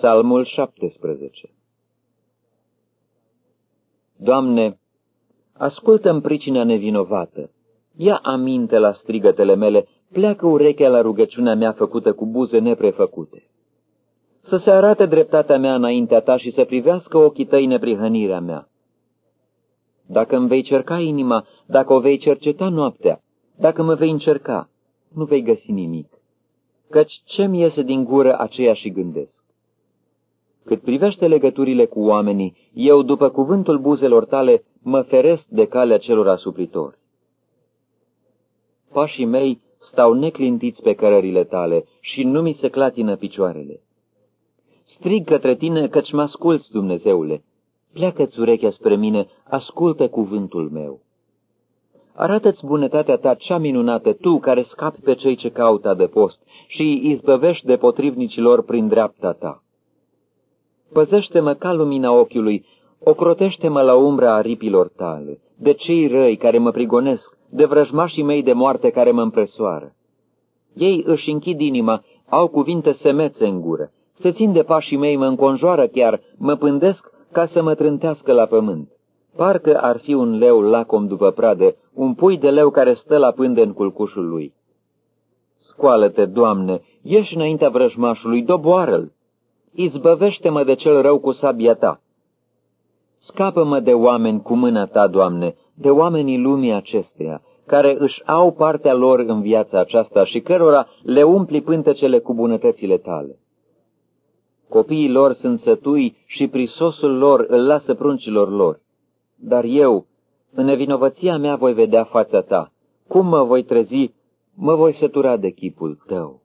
Psalmul 17 Doamne, ascultă-mi pricina nevinovată, ia aminte la strigătele mele, pleacă urechea la rugăciunea mea făcută cu buze neprefăcute. Să se arate dreptatea mea înaintea ta și să privească ochii tăi neprihănirea mea. Dacă îmi vei cerca inima, dacă o vei cerceta noaptea, dacă mă vei încerca, nu vei găsi nimic, căci ce-mi iese din gură aceea și gândesc. Cât privește legăturile cu oamenii, eu, după cuvântul buzelor tale, mă feresc de calea celor asupritori. Pașii mei stau neclintiți pe cărările tale și nu mi se clatină picioarele. Strig către tine căci mă asculți, Dumnezeule. Pleacă-ți urechea spre mine, ascultă cuvântul meu. Arată-ți bunătatea ta cea minunată, tu care scapi pe cei ce caută de post și îi izbăvești de potrivnicilor prin dreapta ta. Păzește-mă ca lumina ochiului, ocrotește-mă la umbra aripilor tale, de cei răi care mă prigonesc, de vrăjmașii mei de moarte care mă împresoară. Ei își închid inima, au cuvinte semețe în gură, se țin de pașii mei, mă înconjoară chiar, mă pândesc ca să mă trântească la pământ. Parcă ar fi un leu lacom după pradă, un pui de leu care stă la pândă în culcușul lui. Scoală-te, Doamne, ieși înaintea vrăjmașului, doboară-l! Izbăvește-mă de cel rău cu sabia ta! Scapă-mă de oameni cu mâna ta, Doamne, de oamenii lumii acesteia, care își au partea lor în viața aceasta și cărora le umpli pântecele cu bunătățile tale. Copiii lor sunt sătui și prisosul lor îl lasă pruncilor lor. Dar eu, în nevinovăția mea voi vedea fața ta. Cum mă voi trezi, mă voi sătura de chipul tău.